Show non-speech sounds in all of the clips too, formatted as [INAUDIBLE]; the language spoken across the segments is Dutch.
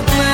the place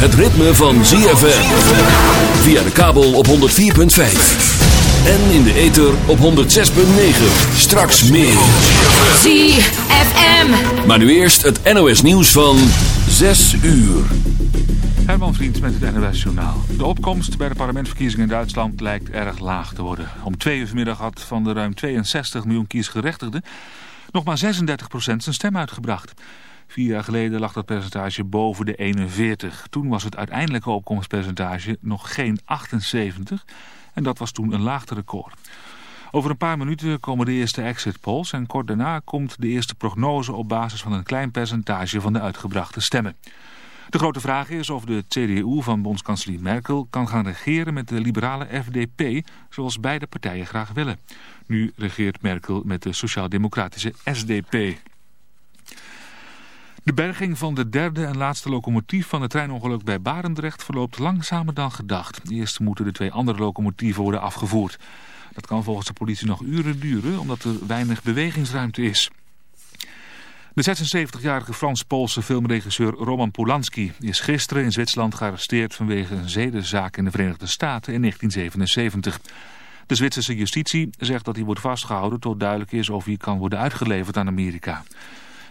het ritme van ZFM. Via de kabel op 104.5. En in de ether op 106.9. Straks meer. ZFM. Maar nu eerst het NOS nieuws van 6 uur. Herman Vriend met het NOS Journaal. De opkomst bij de parlementsverkiezingen in Duitsland lijkt erg laag te worden. Om twee uur vanmiddag had van de ruim 62 miljoen kiesgerechtigden nog maar 36% zijn stem uitgebracht. Vier jaar geleden lag dat percentage boven de 41. Toen was het uiteindelijke opkomstpercentage nog geen 78 en dat was toen een laagste record. Over een paar minuten komen de eerste exit polls en kort daarna komt de eerste prognose op basis van een klein percentage van de uitgebrachte stemmen. De grote vraag is of de CDU van bondskanselier Merkel kan gaan regeren met de liberale FDP, zoals beide partijen graag willen. Nu regeert Merkel met de sociaal-democratische SDP. De berging van de derde en laatste locomotief van het treinongeluk bij Barendrecht verloopt langzamer dan gedacht. Eerst moeten de twee andere locomotieven worden afgevoerd. Dat kan volgens de politie nog uren duren omdat er weinig bewegingsruimte is. De 76-jarige Frans-Poolse filmregisseur Roman Polanski is gisteren in Zwitserland gearresteerd vanwege een zedenzaak in de Verenigde Staten in 1977. De Zwitserse justitie zegt dat hij wordt vastgehouden tot duidelijk is of hij kan worden uitgeleverd aan Amerika.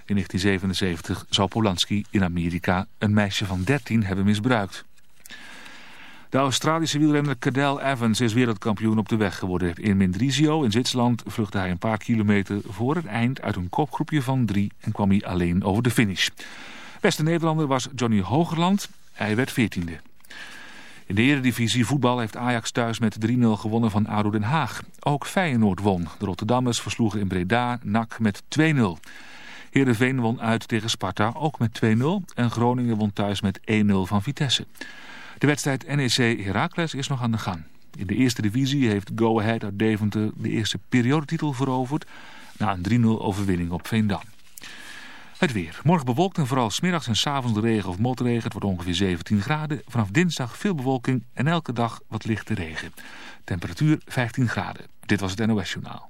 In 1977 zou Polanski in Amerika een meisje van 13 hebben misbruikt. De Australische wielrenner Cadel Evans is wereldkampioen op de weg geworden. In Mendrisio in Zwitserland vluchtte hij een paar kilometer voor het eind uit een kopgroepje van drie en kwam hij alleen over de finish. Beste Nederlander was Johnny Hogerland. Hij werd veertiende. In de eredivisie voetbal heeft Ajax thuis met 3-0 gewonnen van ADO Den Haag. Ook Feyenoord won. De Rotterdammers versloegen in Breda NAC met 2-0. Heerenveen won uit tegen Sparta ook met 2-0. En Groningen won thuis met 1-0 van Vitesse. De wedstrijd NEC Heracles is nog aan de gang. In de eerste divisie heeft Go Ahead uit Deventer de eerste periodetitel veroverd... na een 3-0 overwinning op Veendam. Het weer. Morgen bewolkt en vooral smiddags en s avonds regen of motregen. Het wordt ongeveer 17 graden. Vanaf dinsdag veel bewolking en elke dag wat lichte regen. Temperatuur 15 graden. Dit was het NOS Journaal.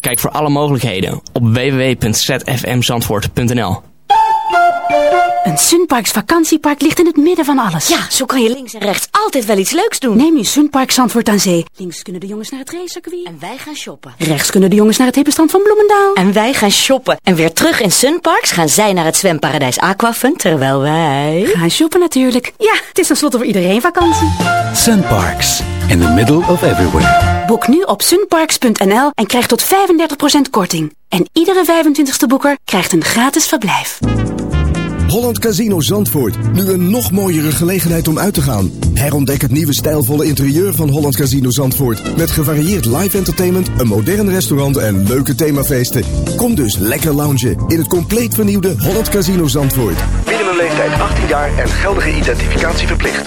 Kijk voor alle mogelijkheden op www.zfmzandvoort.nl Een Sunparks vakantiepark ligt in het midden van alles. Ja, zo kan je links en rechts altijd wel iets leuks doen. Neem je Sunpark Zandvoort aan zee. Links kunnen de jongens naar het racecircuit. En wij gaan shoppen. Rechts kunnen de jongens naar het hippenstrand van Bloemendaal. En wij gaan shoppen. En weer terug in Sunparks gaan zij naar het zwemparadijs Aquafun, terwijl wij... Gaan shoppen natuurlijk. Ja, het is tenslotte voor iedereen vakantie. Sunparks, in the middle of everywhere. Boek nu op sunparks.nl en krijg tot 35% korting. En iedere 25ste boeker krijgt een gratis verblijf. Holland Casino Zandvoort. Nu een nog mooiere gelegenheid om uit te gaan. Herontdek het nieuwe stijlvolle interieur van Holland Casino Zandvoort. Met gevarieerd live entertainment, een modern restaurant en leuke themafeesten. Kom dus lekker loungen in het compleet vernieuwde Holland Casino Zandvoort. Minimumleeftijd 18 jaar en geldige identificatie verplicht.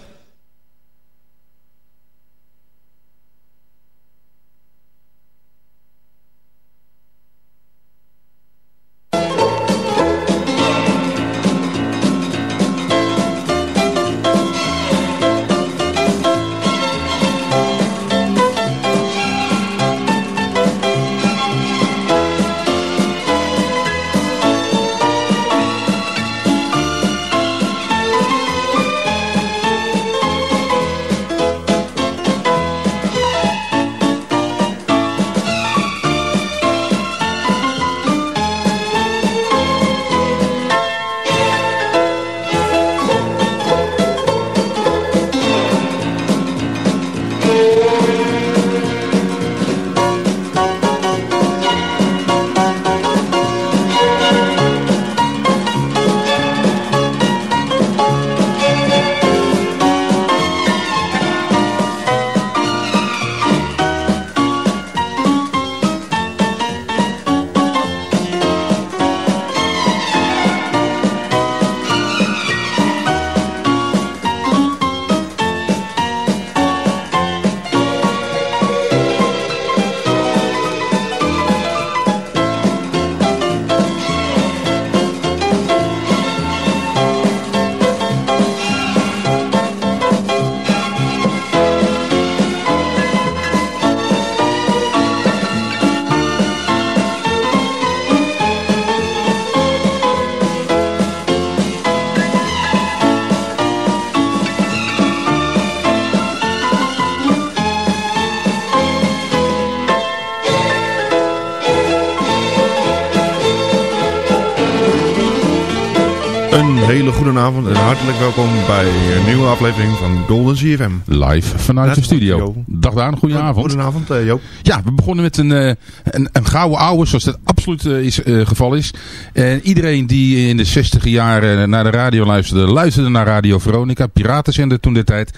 Welkom bij een nieuwe aflevering van Golden CFM. Live vanuit Net de studio. Dag Daan, goedenavond. Goedenavond uh, Joop. Ja, we begonnen met een, eh, een, een gouden ouwe, zoals dat absoluut eh, is, eh, geval is. En iedereen die in de 60 jaren naar de radio luisterde, luisterde naar Radio Veronica, piratenzender toen de tijd.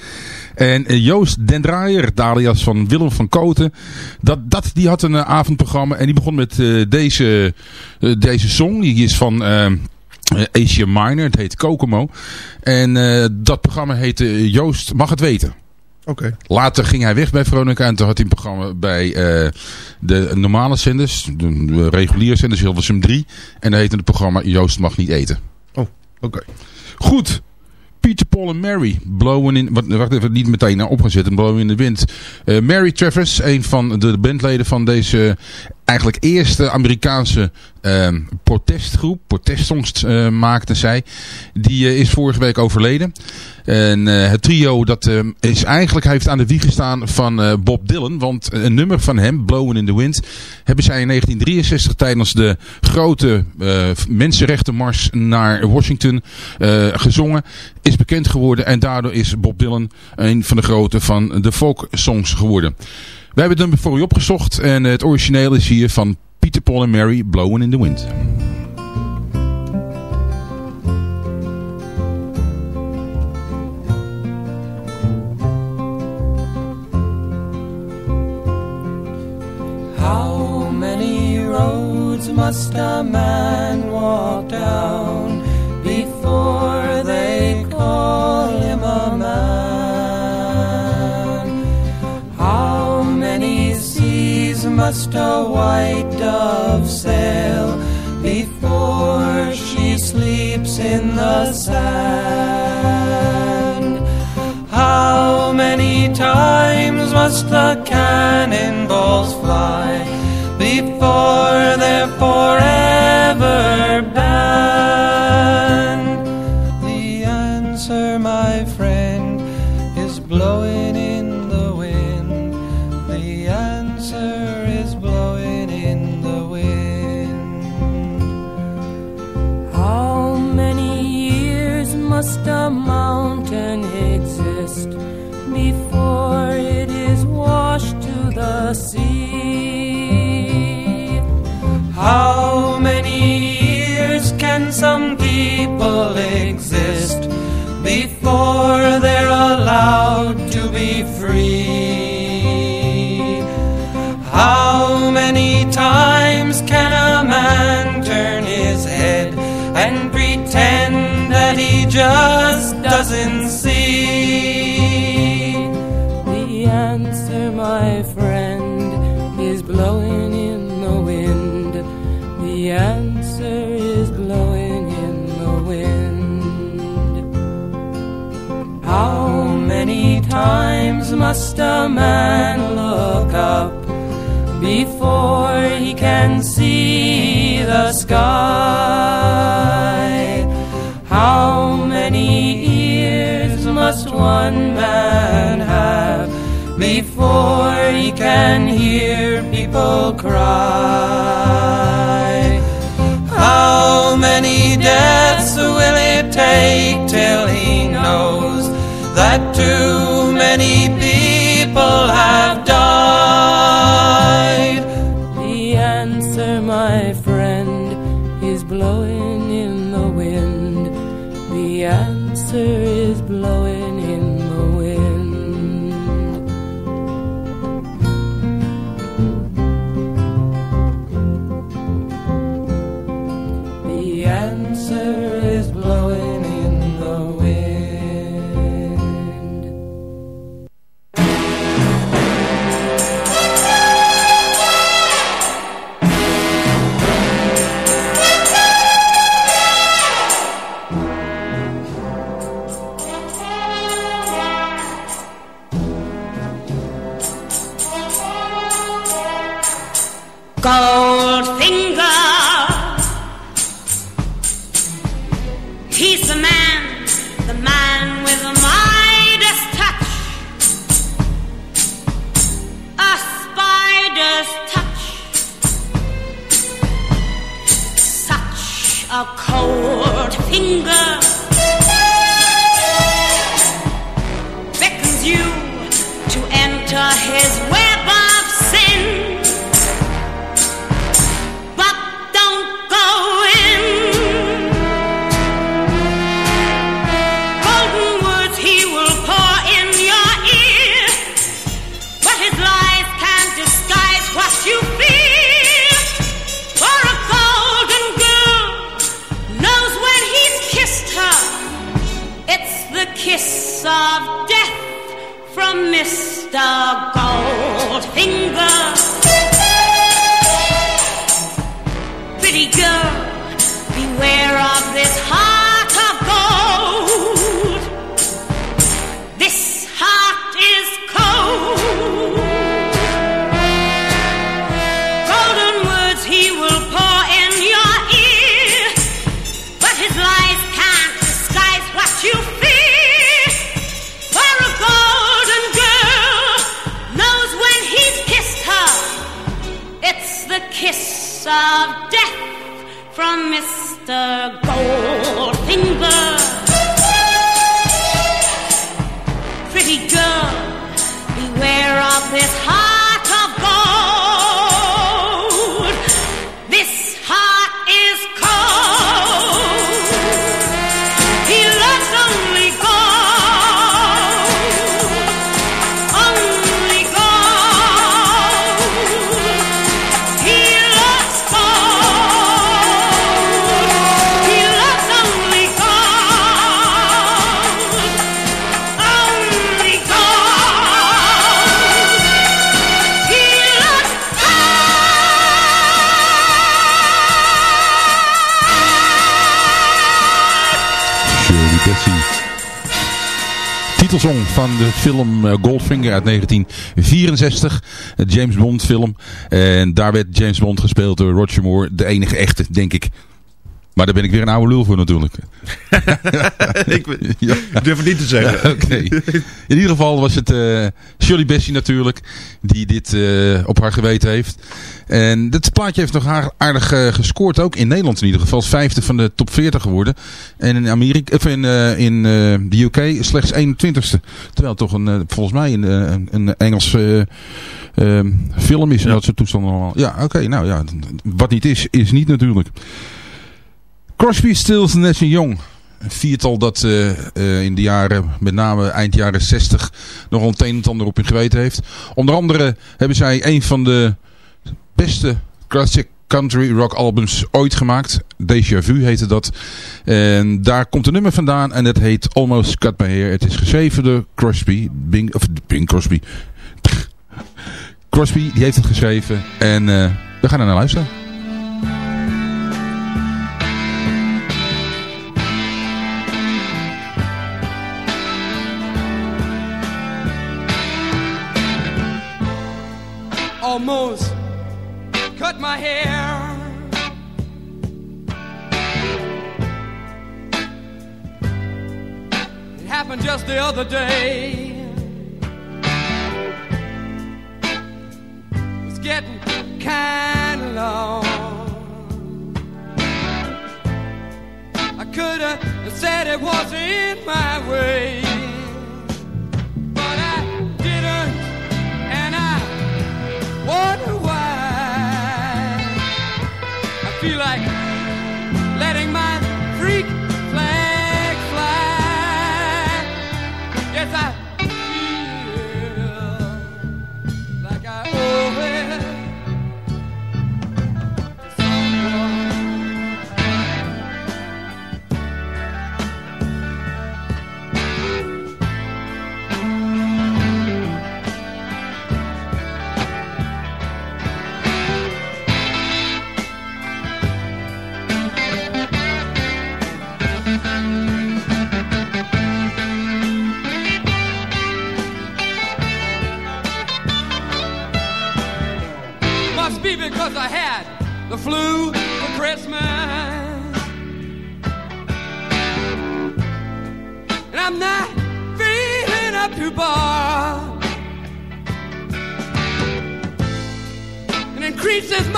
En eh, Joost Den Draaier, alias van Willem van Koten, dat, dat, die had een eh, avondprogramma en die begon met eh, deze, eh, deze song. Die is van... eh, eh, Asia Minor, het heet Kokomo. En eh, dat programma heette Joost mag het weten. Oké. Later ging hij weg bij Veronica en toen had hij een programma bij uh, de normale zenders, de, de reguliere zenders, Hilversum 3. En dat heette het programma Joost mag niet eten. Oh, oké. Okay. Goed. Peter, Paul en Mary. Blowen in... Wacht even, niet meteen naar op gaan zetten. Blowen in de wind. Uh, Mary Travers, een van de bandleden van deze eigenlijk eerste Amerikaanse uh, protestgroep, protestsongs uh, maakte zij. Die uh, is vorige week overleden. En het trio dat is eigenlijk heeft aan de wieg gestaan van Bob Dylan. Want een nummer van hem, Blowing in the Wind, hebben zij in 1963 tijdens de grote mensenrechtenmars naar Washington gezongen. Is bekend geworden en daardoor is Bob Dylan een van de grote van de folk songs geworden. Hebben het voor u opgezocht en het origineel is hier van Peter, Paul en Mary, Blowing in the Wind. How many roads must a man walk down before they call him a man? Must a white dove sail before she sleeps in the sand? How many times must the cannonballs fly before they're forever banned? A mountain exist before it is washed to the sea? How many years can some people exist before they're allowed to be free? How many times can a man pretend that he just doesn't see? The answer, my friend, is blowing in the wind. The answer is blowing in the wind. How many times must a man look up before he can see the sky? How many ears must one man have before he can hear people cry? How many deaths will it take till he knows that too many people have died? A cold finger. Of death from Mr. Goldfinger. Pretty girl, beware of this heart of death from Mr. Goldfinger. Pretty girl, beware of this heart Van de film eh, Goldfinger uit 1964. Een James Bond film. En daar werd James Bond gespeeld door Roger Moore. De enige echte, denk ik. Maar daar ben ik weer een oude lul voor natuurlijk. [LAUGHS] ik, ik durf het niet te zeggen. Ja. In ieder geval was het eh Shirley Bassey natuurlijk. Die dit eh, op haar geweten heeft. En dit plaatje heeft nog aardig eh, gescoord. Ook in Nederland in ieder geval. Vijfde van de top 40 geworden. En in, Amerika, of in, in de UK slechts 21ste. Terwijl het toch een, volgens mij een, een, een Engels ehm, film is. En dat soort toestanden allemaal. Ja, oké. nou ja. Wat niet is, is niet natuurlijk. Crosby, Stills Nash Young. Een viertal dat eh, eh, in de jaren, met name eind jaren 60, nog een een en ander op hun geweten heeft. Onder andere hebben zij een van de beste classic country rock albums ooit gemaakt. Deja Vu heette dat. En daar komt een nummer vandaan en het heet Almost Cut My Hair. Het is geschreven door Crosby. Bing, of Bing Crosby. [LAUGHS] Crosby, die heeft het geschreven. En eh, we gaan er naar luisteren. Happened just the other day. It's getting kind of long. I could have said it wasn't in my way,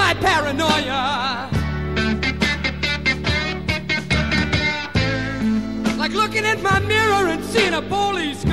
my paranoia. Like looking in my mirror and seeing a police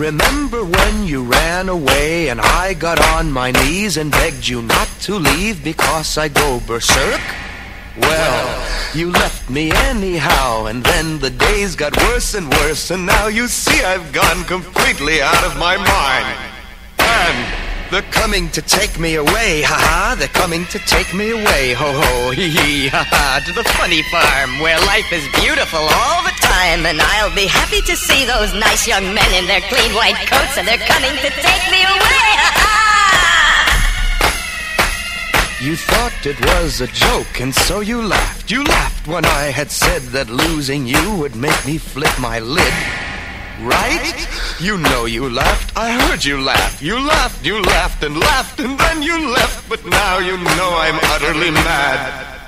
Remember when you ran away and I got on my knees and begged you not to leave because I go berserk? Well, you left me anyhow, and then the days got worse and worse, and now you see I've gone completely out of my mind. And they're coming to take me away, ha ha, they're coming to take me away, ho ho, hee hee, ha ha, to the funny farm where life is beautiful all the time, and I'll be happy to see those nice young men in their clean white coats, and they're coming to take me away, ha! You thought it was a joke, and so you laughed. You laughed when I had said that losing you would make me flip my lid. Right? You know you laughed. I heard you laugh. You laughed, you laughed and laughed, and then you left. But now you know I'm utterly mad.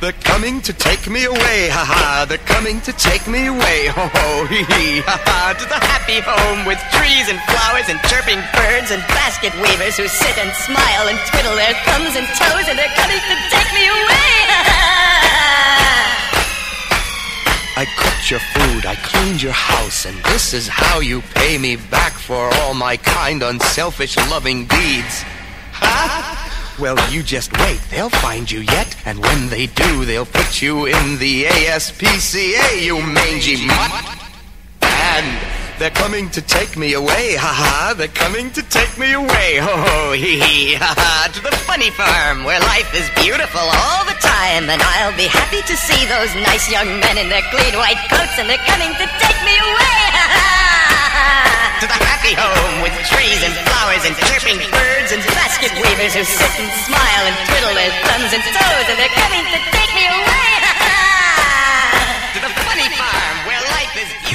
They're coming to take me away, ha ha. They're coming to take me away, ho ho, hee hee, ha ha. To the happy home with trees and flowers and chirping birds and basket weavers who sit and smile and twiddle their thumbs and toes, and they're coming to take me away, ha ha. I cooked your food, I cleaned your house, and this is how you pay me back for all my kind, unselfish, loving deeds. Huh? Well, you just wait, they'll find you yet, and when they do, they'll put you in the ASPCA, you mangy mutt. And they're coming to take me away, ha ha, they're coming to take me away, ho ho, hee hee, ha ha, to the funny farm where life is beautiful all the time, and I'll be happy to see those nice young men in their clean white coats, and they're coming to take me away, who sit and smile and twiddle their thumbs and toes, and they're coming to take me away,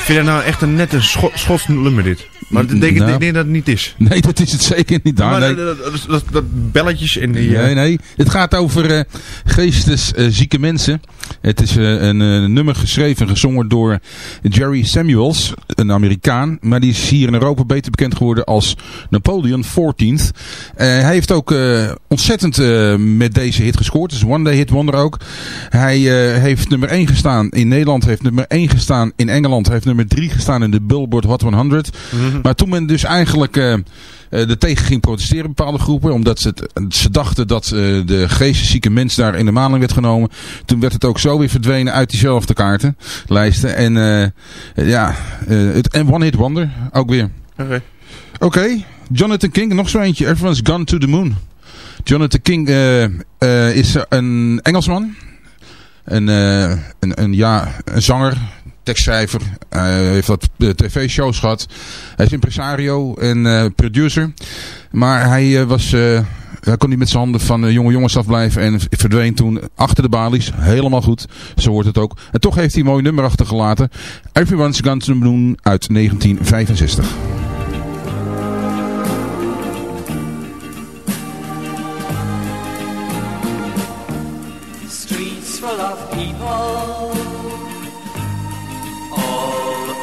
vind het nou echt een nette Scho Schots nummer dit. Maar dat denk ik Nou. ik denk dat het niet is. Nee, dat is het zeker niet. Maar nee. dat, dat, dat, dat belletjes en die... eh, Nee, nee. Het gaat over eh geesteszieke mensen. Het is eh, een nummer geschreven en gezongen door Jerry Samuels, een Amerikaan. Maar die is hier in Europa beter bekend geworden als Napoleon 14th. Eh, hij heeft ook ontzettend met deze hit gescoord. Het is One Day Hit Wonder ook. Hij heeft nummer 1 gestaan in Nederland, heeft nummer 1 gestaan in Engeland, heeft nummer 3 gestaan in de Billboard Hot 100. Maar toen men dus eigenlijk eh, er tegen ging protesteren, bepaalde groepen, omdat ze, het- ze dachten dat eh, de geesteszieke mens daar in de maling werd genomen. Toen werd het ook zo weer verdwenen uit diezelfde kaartenlijsten. En ja, het en One Hit Wonder ook weer. Oké. Oké, Jonathan King, nog zo eentje. Everyone's Gone to the Moon. Jonathan King is een Engelsman. Een, een, een, ja, een zanger, tekstschrijver. Hij heeft wat eh, tv-shows gehad. Hij is impresario en eh, producer. Maar hij eh, was... hij kon niet met zijn handen van eh, jonge jongens afblijven en verdween toen achter de balies. Helemaal goed, zo hoort het ook. En toch heeft hij een mooi nummer achtergelaten. Everyone's the Moon uit 1965.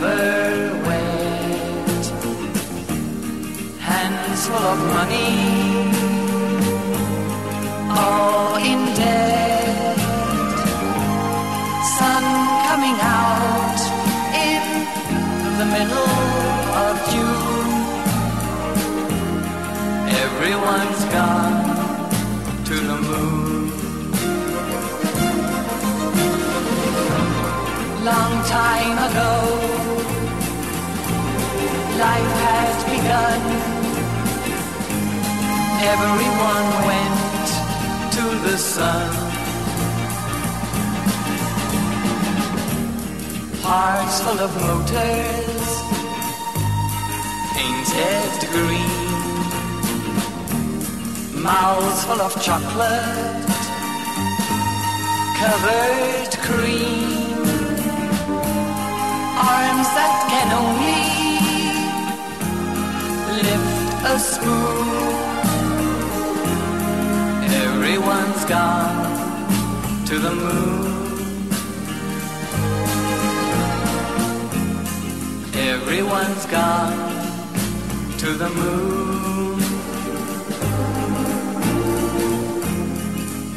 never wet. Hands full of money, all in debt. Sun coming out in the middle of June. Everyone's gone to the moon. Long time ago, life has begun. Everyone went to the sun. Hearts full of motors, painted green. Mouths full of chocolate, covered cream. Arms that can only a spoon. Everyone's gone to the moon. Everyone's gone to the moon.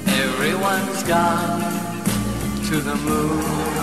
Everyone's gone to the moon.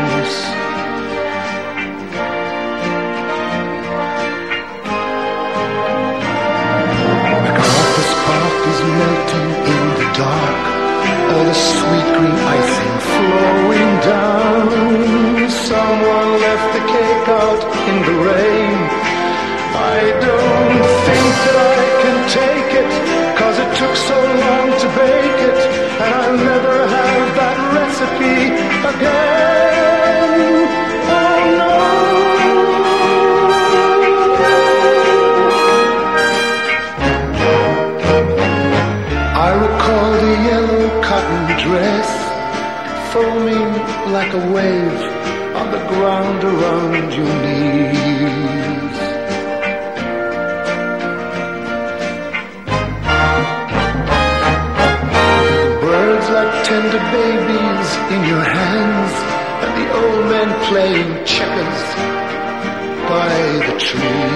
true.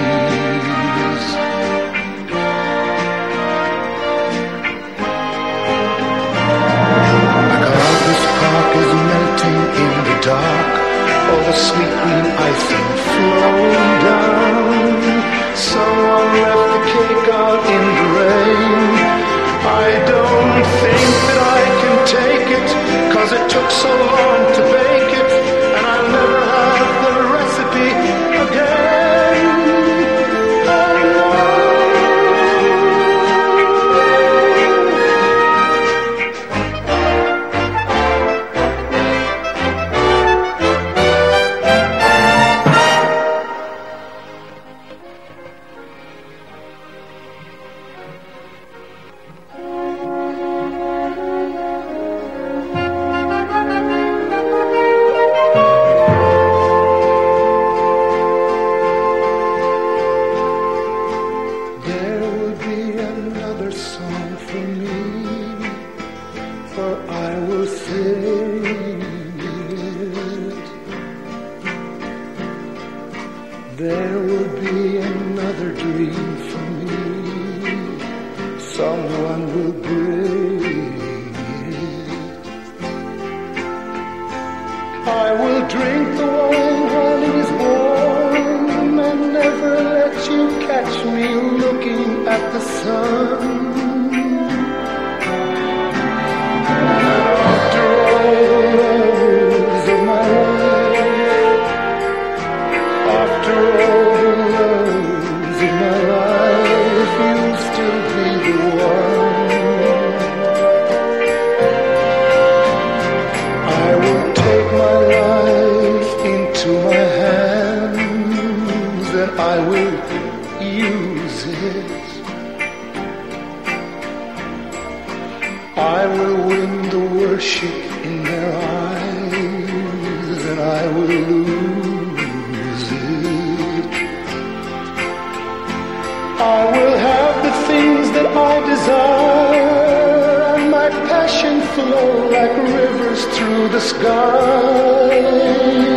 Flow like rivers through the sky.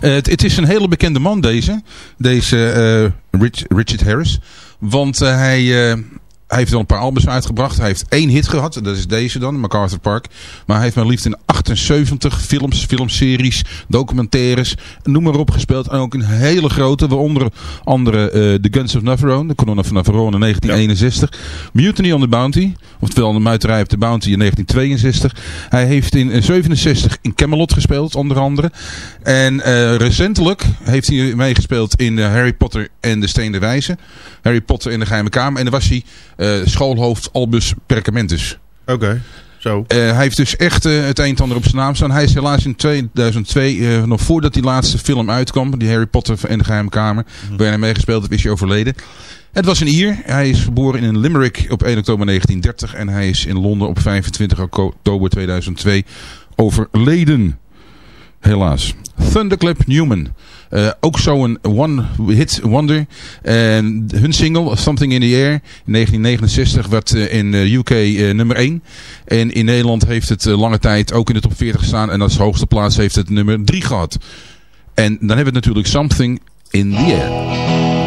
Het, het is een hele bekende man deze. Deze eh, Rich- Richard Harris. Want eh, hij, eh, hij heeft al een paar albums uitgebracht. Hij heeft één hit gehad. Dat is deze dan, MacArthur Park. Maar hij heeft maar liefst in 78 films, filmseries, documentaires, noem maar op gespeeld. En ook een hele grote, waaronder andere eh The Guns of Navarone. De Colonna van Navarone in 1961. Mutiny on the Bounty. Oftewel de muiterij op de Bounty in 1962. Hij heeft in eh, 67 in Camelot gespeeld, onder andere. En eh, recentelijk heeft hij meegespeeld in eh, Harry Potter en de Steen der Wijze. Harry Potter in de Geheime Kamer. En daar was hij eh, schoolhoofd Albus Perkamentus. Oké. Zo. Eh, hij heeft dus echt eh, het een en ander op zijn naam staan. Hij is helaas in 2002, eh, nog voordat die laatste film uitkwam, die Harry Potter en de Geheime Kamer, waarin hij meegespeeld heeft, is hij overleden. Het was een Ier. Hij is geboren in Limerick op 1 oktober 1930 en hij is in Londen op 25 oktober 2002 overleden. Helaas. Thunderclap Newman. Eh, ook zo'n one-hit wonder. En hun single, Something in the Air, in 1969 werd eh, in de UK eh, nummer 1. En in Nederland heeft het lange tijd ook in de top 40 gestaan. En als hoogste plaats heeft het nummer 3 gehad. En dan hebben we natuurlijk Something in the Air.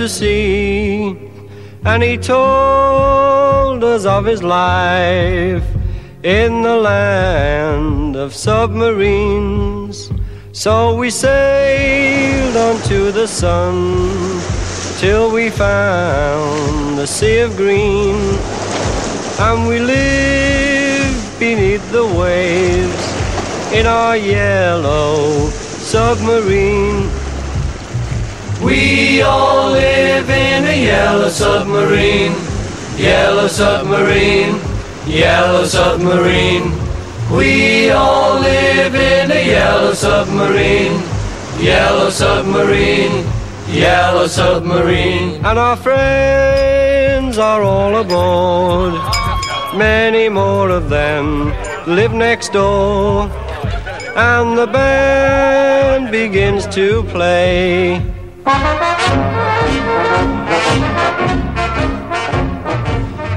To sea, and he told us of his life in the land of submarines. So we sailed onto the sun till we found the sea of green, and we lived beneath the waves in our yellow submarine. We all live in a yellow submarine, yellow submarine, yellow submarine. We all live in a yellow submarine, yellow submarine, yellow submarine. And our friends are all aboard. Many more of them live next door. And the band begins to play.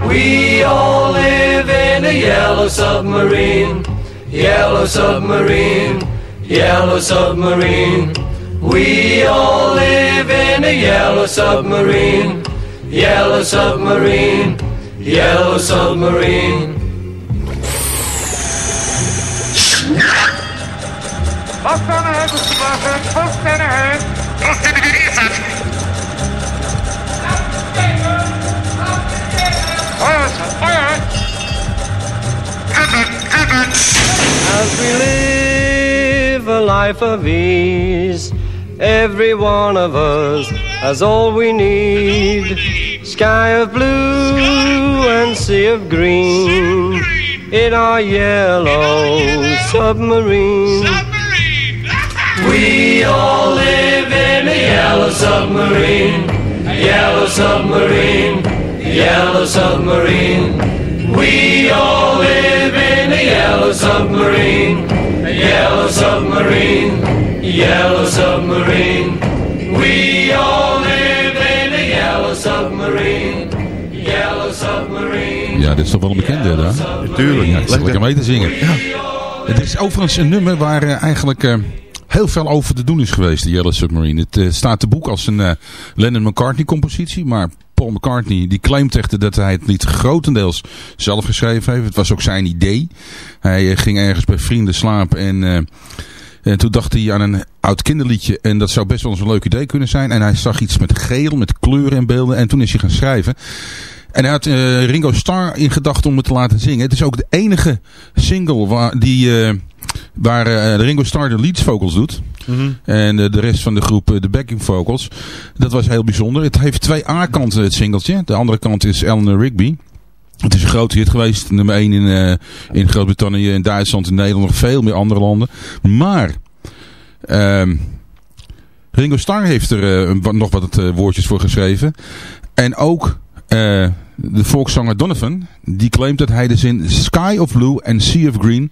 We all live in a yellow submarine, yellow submarine, yellow submarine. We all live in a yellow submarine, yellow submarine, yellow submarine. Aan de hand, Mr. Blazer. Vast aan de As we live a life of ease, every one of us has all we need. Sky of blue and sea of green in our yellow submarine. We all live in a yellow submarine, a yellow submarine, yellow submarine. We all live in a yellow submarine, yellow submarine, yellow submarine. We all live in a yellow submarine, yellow submarine. Ja, dit is toch wel een bekende, daar? Tuurlijk. Ja, het is lekker mee te zingen. Het is overigens een nummer waar eh, eigenlijk eh, heel veel over te doen is geweest, de Yellow Submarine. Het eh, staat te boek als een Lennon-McCartney-compositie, maar Paul McCartney die claimt echter dat hij het lied grotendeels zelf geschreven heeft. Het was ook zijn idee. Hij eh, ging ergens bij vrienden slapen en... eh, en toen dacht hij aan een oud kinderliedje. En dat zou best wel eens een leuk idee kunnen zijn. En hij zag iets met geel, met kleuren en beelden. En toen is hij gaan schrijven. En hij had eh, Ringo Starr in gedachten om het te laten zingen. Het is ook de enige single waar, die, eh, waar Ringo Starr de lead doet. En eh, de rest van de groep eh, de backing vocals. Dat was heel bijzonder. Het heeft twee A-kanten het singeltje. De andere kant is Eleanor Rigby. Het is een grote hit geweest. Nummer 1 in, eh, in Groot-Brittannië, in Duitsland, in Nederland, nog veel meer andere landen. Maar ehm, Ringo Starr heeft er nog wat woordjes voor geschreven. En ook de volkszanger Donovan, die claimt dat hij de zin Sky of Blue en Sea of Green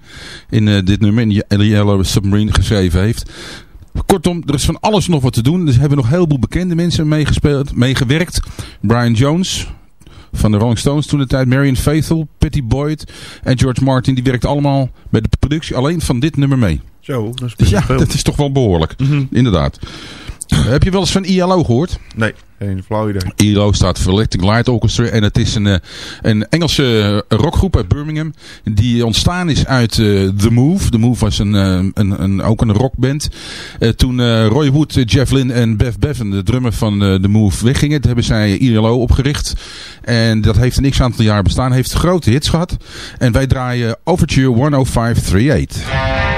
in eh, dit nummer, in The Yellow Submarine, geschreven heeft. Kortom, er is van alles nog wat te doen. Dus hebben nog een heleboel bekende mensen meegespeeld, meegewerkt. Brian Jones van de Rolling Stones toen de tijd. Marion Faithful, Patty Boyd en George Martin. Die werkten allemaal bij de productie alleen van dit nummer mee. Zo, dat is Dus ja, veel. dat is toch wel behoorlijk. Inderdaad. Heb je wel eens van ILO gehoord? Nee, flauw idee. ILO staat voor Electric Light Orchestra. En het is een, eh, een Engelse eh, rockgroep uit Birmingham. Die ontstaan is uit eh, The Move. The Move was een, een, een, ook een rockband. Eh, toen Roy Wood, Jeff Lynne en Bev Bevan, de drummer van The Move, weggingen. Hebben zij ILO opgericht. En dat heeft een x-aantal jaar bestaan. Heeft grote hits gehad. En wij draaien Overture 10538.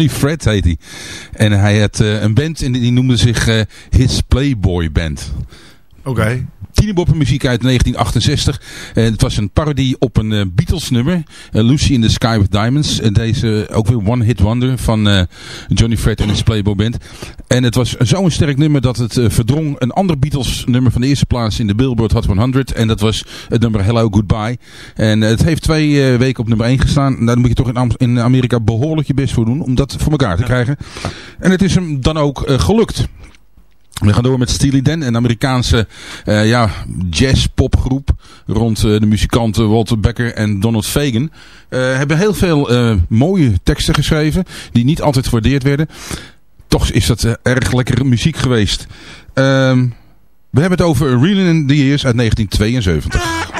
Johnny Fred heet hij. En hij had eh, een band en die noemde zich eh, His Playboy Band. Oké. Muziek uit 1968. En het was een parodie op een eh, Beatles nummer. eh, Lucy in the Sky with Diamonds. En deze ook weer One Hit Wonder van eh, Johnny Fred en his Playboy Band. En het was zo'n sterk nummer dat het eh, verdrong een ander Beatles nummer van de eerste plaats in de Billboard Hot 100. En dat was het nummer Hello Goodbye. En eh, het heeft twee eh, weken op nummer 1 gestaan. Nou, daar moet je toch in, Am- in Amerika behoorlijk je best voor doen om dat voor elkaar te krijgen. En het is hem dan ook eh, gelukt. We gaan door met Steely Dan, een Amerikaanse eh, ja, jazz-popgroep rond eh, de muzikanten Walter Becker en Donald Fagen. Eh, hebben heel veel mooie teksten geschreven die niet altijd gewaardeerd werden. Toch is dat erg lekkere muziek geweest. Ehm, we hebben het over Reeling in the Years uit 1972.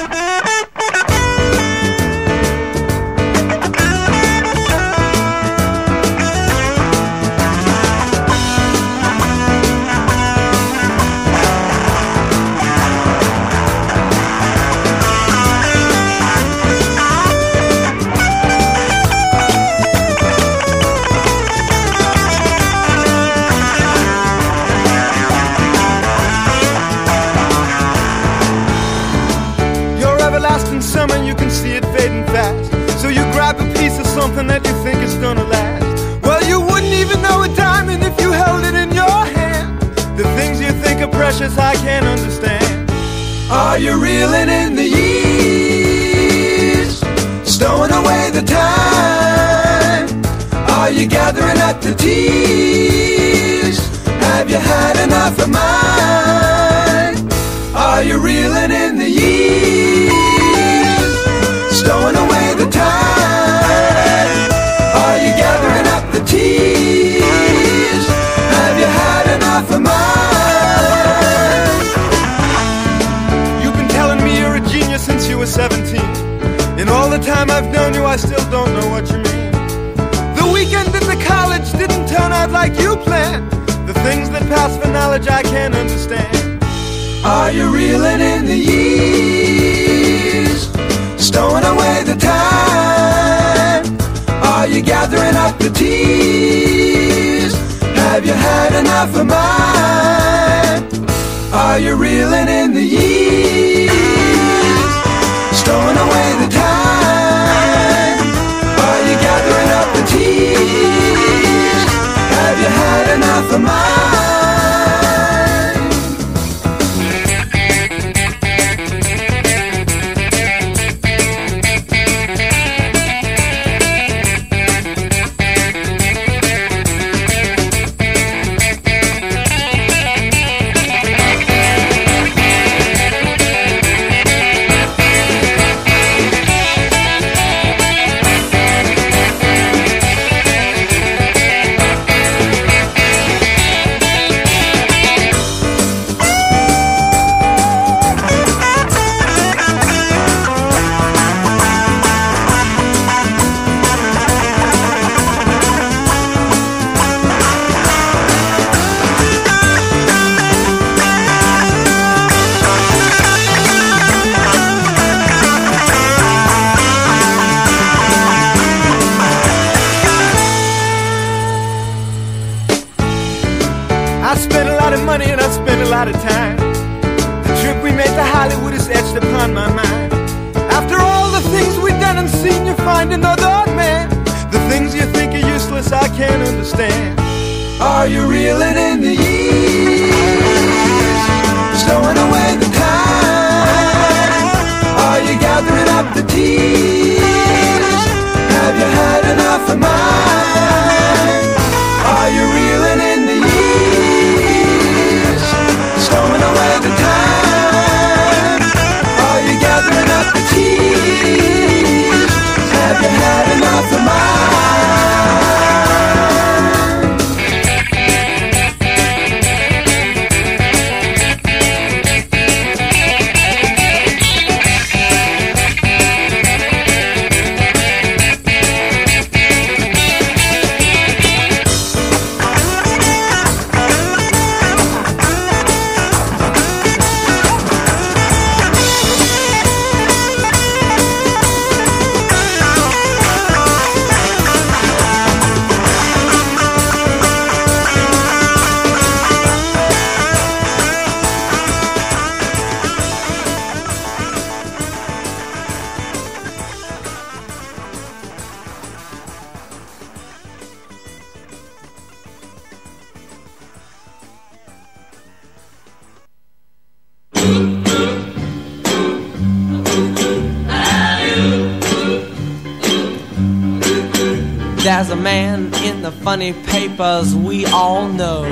Funny papers we all know.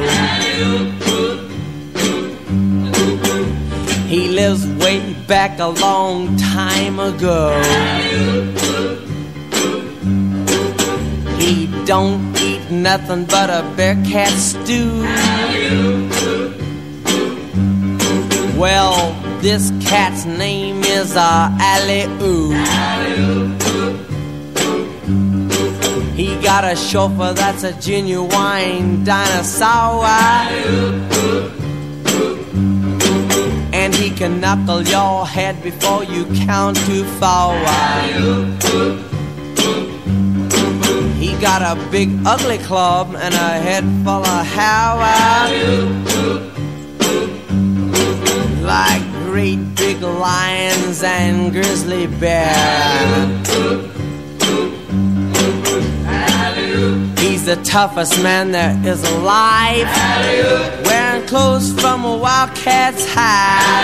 He lives way back a long time ago. He don't eat nothing but a bear cat stew. Well, this cat's name is uh, Ali Oo. Got a chauffeur that's a genuine dinosaur. And he can knuckle your head before you count to four. He got a big ugly club and a head full of hair. Like great big lions and grizzly bears. The toughest man there is alive. Wearing clothes from a wildcat's hide.